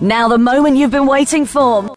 Now the moment you've been waiting for.